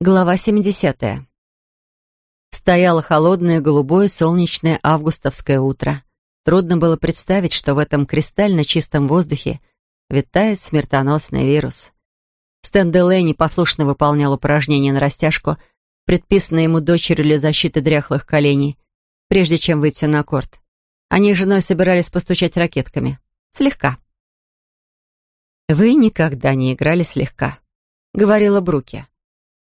Глава 70. Стояло холодное, голубое, солнечное августовское утро. Трудно было представить, что в этом кристально чистом воздухе витает смертоносный вирус. Стэн Делэй послушно выполнял упражнения на растяжку, предписанные ему дочерью для защиты дряхлых коленей, прежде чем выйти на корт. Они с женой собирались постучать ракетками. Слегка. «Вы никогда не играли слегка», — говорила Бруки.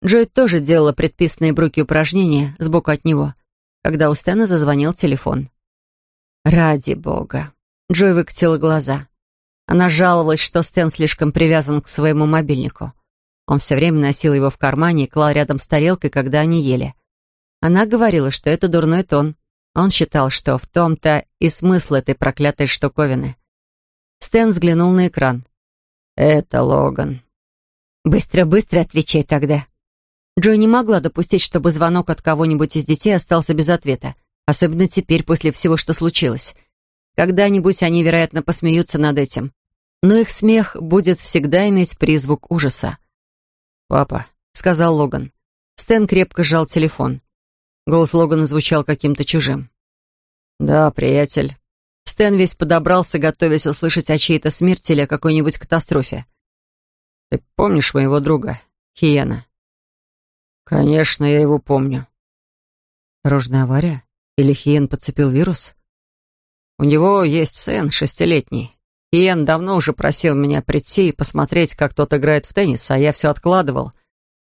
Джой тоже делала предписанные Бруки упражнения сбоку от него, когда у Стэна зазвонил телефон. «Ради бога!» Джой выкатила глаза. Она жаловалась, что Стэн слишком привязан к своему мобильнику. Он все время носил его в кармане и клал рядом с тарелкой, когда они ели. Она говорила, что это дурной тон. Он считал, что в том-то и смысл этой проклятой штуковины. Стэн взглянул на экран. «Это Логан». «Быстро-быстро отвечай тогда», Джой не могла допустить, чтобы звонок от кого-нибудь из детей остался без ответа, особенно теперь, после всего, что случилось. Когда-нибудь они, вероятно, посмеются над этим. Но их смех будет всегда иметь призвук ужаса. «Папа», — сказал Логан. Стэн крепко сжал телефон. Голос Логана звучал каким-то чужим. «Да, приятель». Стэн весь подобрался, готовясь услышать о чьей-то смерти или о какой-нибудь катастрофе. «Ты помнишь моего друга, Хиена?» «Конечно, я его помню». «Дорожная авария? Или Хиен подцепил вирус?» «У него есть сын, шестилетний. Хиен давно уже просил меня прийти и посмотреть, как тот играет в теннис, а я все откладывал.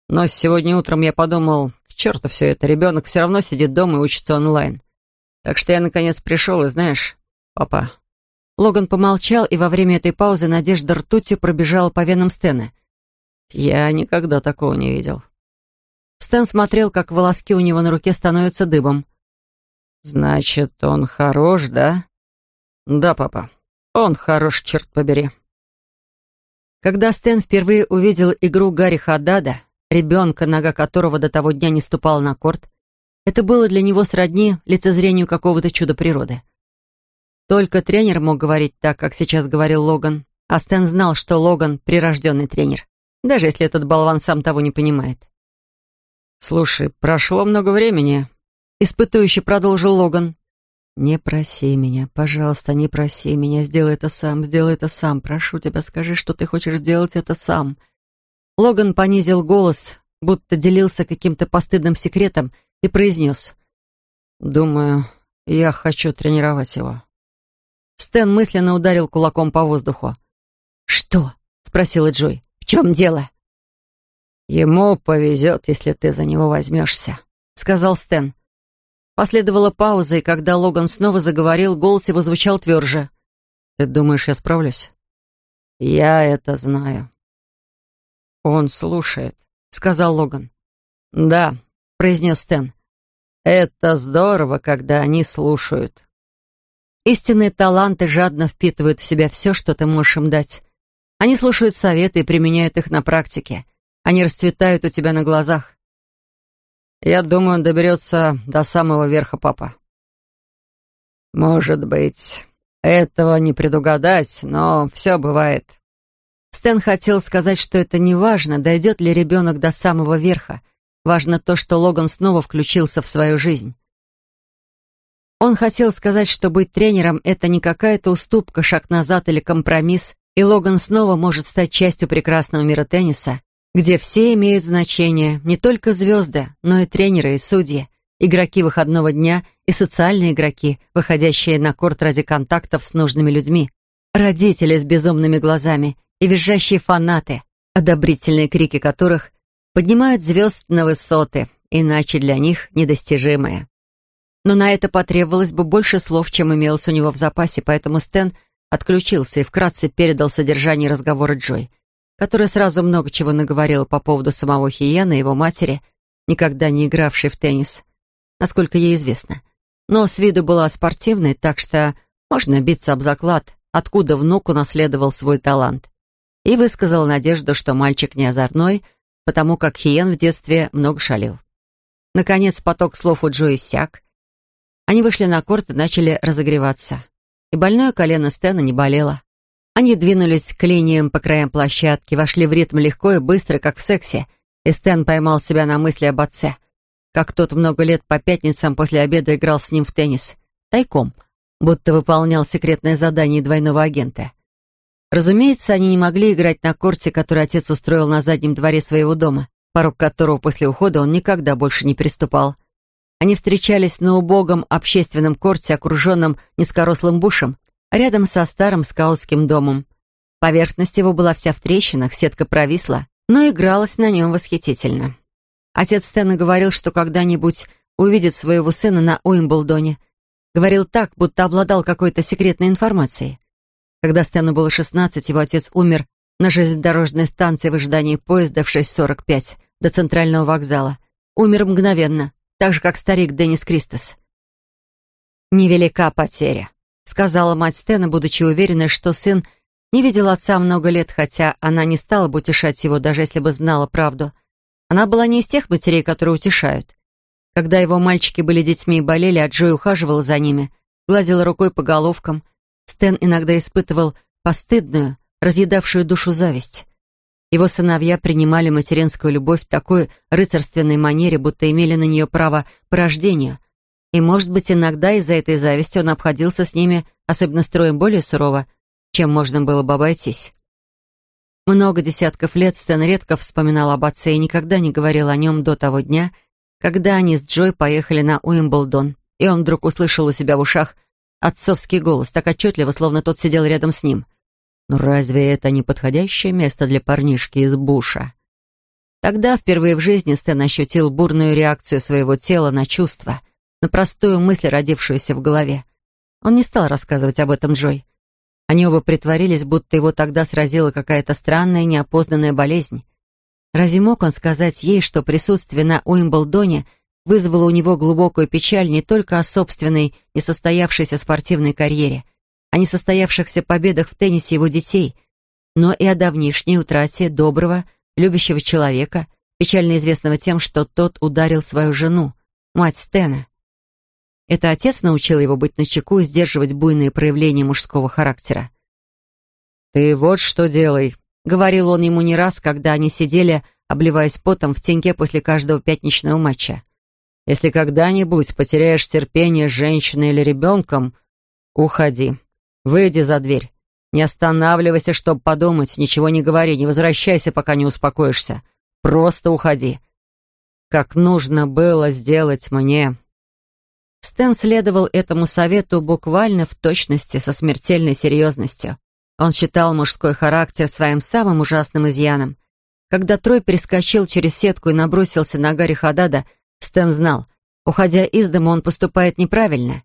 Но сегодня утром я подумал, к черту все это, ребенок все равно сидит дома и учится онлайн. Так что я наконец пришел, и знаешь, папа...» Логан помолчал, и во время этой паузы надежда ртути пробежала по венам Стэна. «Я никогда такого не видел. Стэн смотрел, как волоски у него на руке становятся дыбом. «Значит, он хорош, да?» «Да, папа. Он хорош, черт побери». Когда Стэн впервые увидел игру Гарри Хаддада, ребенка, нога которого до того дня не ступала на корт, это было для него сродни лицезрению какого-то чуда природы. Только тренер мог говорить так, как сейчас говорил Логан, а Стэн знал, что Логан — прирожденный тренер, даже если этот болван сам того не понимает. «Слушай, прошло много времени», — испытующе продолжил Логан. «Не проси меня, пожалуйста, не проси меня. Сделай это сам, сделай это сам. Прошу тебя, скажи, что ты хочешь сделать это сам». Логан понизил голос, будто делился каким-то постыдным секретом, и произнес. «Думаю, я хочу тренировать его». Стэн мысленно ударил кулаком по воздуху. «Что?» — спросила Джой. «В чем дело?» «Ему повезет, если ты за него возьмешься», — сказал Стэн. Последовала пауза, и когда Логан снова заговорил, голос его звучал тверже. «Ты думаешь, я справлюсь?» «Я это знаю». «Он слушает», — сказал Логан. «Да», — произнес Стэн. «Это здорово, когда они слушают». Истинные таланты жадно впитывают в себя все, что ты можешь им дать. Они слушают советы и применяют их на практике — они расцветают у тебя на глазах. Я думаю, он доберется до самого верха, папа. Может быть, этого не предугадать, но все бывает. Стэн хотел сказать, что это не важно, дойдет ли ребенок до самого верха. Важно то, что Логан снова включился в свою жизнь. Он хотел сказать, что быть тренером — это не какая-то уступка, шаг назад или компромисс, и Логан снова может стать частью прекрасного мира тенниса, где все имеют значение, не только звезды, но и тренеры и судьи, игроки выходного дня и социальные игроки, выходящие на корт ради контактов с нужными людьми, родители с безумными глазами и визжащие фанаты, одобрительные крики которых поднимают звезд на высоты, иначе для них недостижимые. Но на это потребовалось бы больше слов, чем имелось у него в запасе, поэтому Стэн отключился и вкратце передал содержание разговора Джой которая сразу много чего наговорила по поводу самого Хиена и его матери, никогда не игравшей в теннис, насколько ей известно. Но с виду была спортивной, так что можно биться об заклад, откуда внук унаследовал свой талант. И высказал надежду, что мальчик не озорной, потому как Хиен в детстве много шалил. Наконец поток слов у Джо иссяк. Они вышли на корт и начали разогреваться. И больное колено Стэна не болело. Они двинулись к линиям по краям площадки, вошли в ритм легко и быстро, как в сексе, И Стэн поймал себя на мысли об отце, как тот много лет по пятницам после обеда играл с ним в теннис, тайком, будто выполнял секретное задание двойного агента. Разумеется, они не могли играть на корте, который отец устроил на заднем дворе своего дома, порог которого после ухода он никогда больше не приступал. Они встречались на убогом общественном корте, окруженном низкорослым бушем, рядом со старым скаутским домом. Поверхность его была вся в трещинах, сетка провисла, но игралась на нем восхитительно. Отец Стэна говорил, что когда-нибудь увидит своего сына на Уимблдоне. Говорил так, будто обладал какой-то секретной информацией. Когда Стэну было 16, его отец умер на железнодорожной станции в ожидании поезда в 6.45 до центрального вокзала. Умер мгновенно, так же, как старик Деннис Кристос. «Невелика потеря», — сказала мать Стэна, будучи уверенной, что сын не видел отца много лет, хотя она не стала бы утешать его, даже если бы знала правду. Она была не из тех матерей, которые утешают. Когда его мальчики были детьми и болели, а Джой ухаживала за ними, гладила рукой по головкам — Стэн иногда испытывал постыдную, разъедавшую душу зависть. Его сыновья принимали материнскую любовь в такой рыцарственной манере, будто имели на нее право по рождению. И, может быть, иногда из-за этой зависти он обходился с ними, особенно строем, более сурово, чем можно было бы обойтись. Много десятков лет Стэн редко вспоминал об отце и никогда не говорил о нем до того дня, когда они с Джой поехали на Уимблдон, и он вдруг услышал у себя в ушах – Отцовский голос, так отчетливо, словно тот сидел рядом с ним. «Но разве это не подходящее место для парнишки из Буша?» Тогда впервые в жизни Стэн ощутил бурную реакцию своего тела на чувства, на простую мысль, родившуюся в голове. Он не стал рассказывать об этом Джой. Они оба притворились, будто его тогда сразила какая-то странная неопознанная болезнь. Разве мог он сказать ей, что присутствие на Уимблдоне — вызвало у него глубокую печаль не только о собственной несостоявшейся спортивной карьере, о несостоявшихся победах в теннисе его детей, но и о давнишней утрате доброго, любящего человека, печально известного тем, что тот ударил свою жену, мать Стена. Это отец научил его быть начеку и сдерживать буйные проявления мужского характера. «Ты вот что делай», — говорил он ему не раз, когда они сидели, обливаясь потом в теньке после каждого пятничного матча. Если когда-нибудь потеряешь терпение с женщиной или ребенком, уходи. Выйди за дверь. Не останавливайся, чтобы подумать, ничего не говори, не возвращайся, пока не успокоишься. Просто уходи. Как нужно было сделать мне. Стэн следовал этому совету буквально в точности, со смертельной серьезностью. Он считал мужской характер своим самым ужасным изъяном. Когда Трой перескочил через сетку и набросился на Гарри Хадада, Стэн знал, уходя из дома, он поступает неправильно.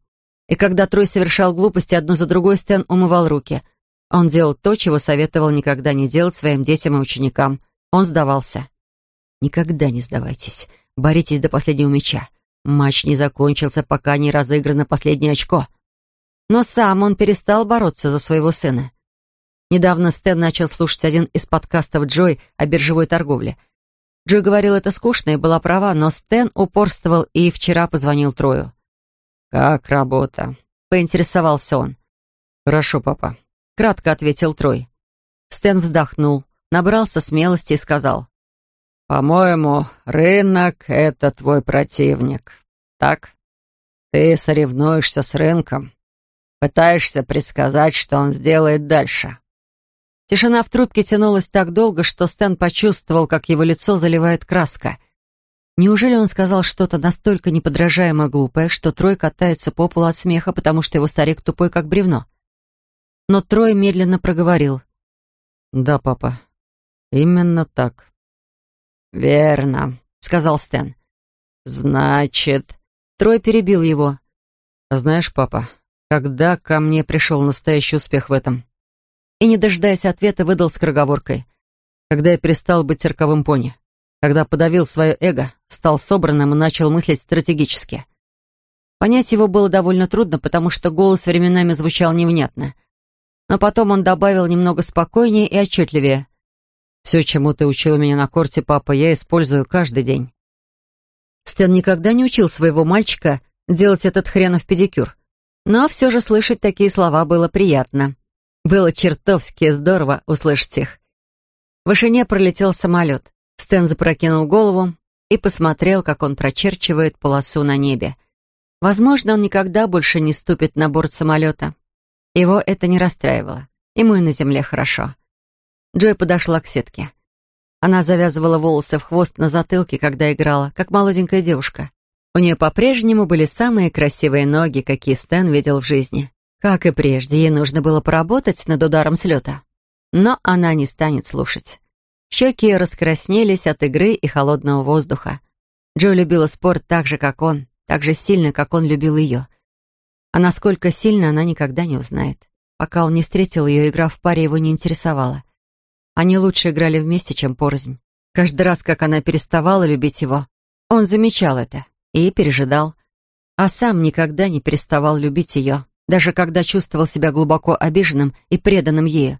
И когда Трой совершал глупости одну за другой, Стэн умывал руки. Он делал то, чего советовал никогда не делать своим детям и ученикам. Он сдавался. Никогда не сдавайтесь. Боритесь до последнего мяча. Матч не закончился, пока не разыграно последнее очко. Но сам он перестал бороться за своего сына. Недавно Стэн начал слушать один из подкастов Джой о биржевой торговле — Джой говорил, это скучно, и была права, но Стэн упорствовал и вчера позвонил Трою. «Как работа?» — поинтересовался он. «Хорошо, папа», — кратко ответил Трой. Стэн вздохнул, набрался смелости и сказал. «По-моему, рынок — это твой противник. Так? Ты соревнуешься с рынком, пытаешься предсказать, что он сделает дальше. Тишина в трубке тянулась так долго, что Стэн почувствовал, как его лицо заливает краска. Неужели он сказал что-то настолько неподражаемо глупое, что Трой катается по полу от смеха, потому что его старик тупой, как бревно? Но Трой медленно проговорил. «Да, папа, именно так». «Верно», — сказал Стэн. «Значит...» Трой перебил его. «Знаешь, папа, когда ко мне пришел настоящий успех в этом?» и, не дожидаясь ответа, выдал скороговоркой. Когда я перестал быть цирковым пони, когда подавил свое эго, стал собранным и начал мыслить стратегически. Понять его было довольно трудно, потому что голос временами звучал невнятно. Но потом он добавил немного спокойнее и отчетливее. «Все, чему ты учил меня на корте, папа, я использую каждый день». Стэн никогда не учил своего мальчика делать этот хренов педикюр. Но все же слышать такие слова было приятно. Было чертовски здорово услышать их. В вышине пролетел самолет. Стэн запрокинул голову и посмотрел, как он прочерчивает полосу на небе. Возможно, он никогда больше не ступит на борт самолета. Его это не расстраивало. Ему и на земле хорошо. Джой подошла к сетке. Она завязывала волосы в хвост на затылке, когда играла, как молоденькая девушка. У нее по-прежнему были самые красивые ноги, какие Стэн видел в жизни. Как и прежде, ей нужно было поработать над ударом слета. Но она не станет слушать. Щеки раскраснелись от игры и холодного воздуха. Джо любила спорт так же, как он, так же сильно, как он любил ее. А насколько сильно, она никогда не узнает. Пока он не встретил ее, игра в паре его не интересовала. Они лучше играли вместе, чем порознь. Каждый раз, как она переставала любить его, он замечал это и пережидал. А сам никогда не переставал любить ее, даже когда чувствовал себя глубоко обиженным и преданным ею.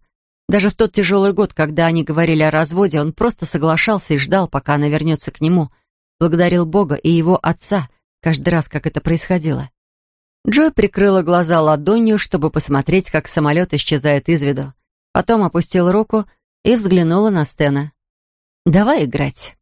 Даже в тот тяжелый год, когда они говорили о разводе, он просто соглашался и ждал, пока она вернется к нему. Благодарил Бога и его отца каждый раз, как это происходило. Джой прикрыла глаза ладонью, чтобы посмотреть, как самолет исчезает из виду. Потом опустила руку и взглянула на Стена. «Давай играть».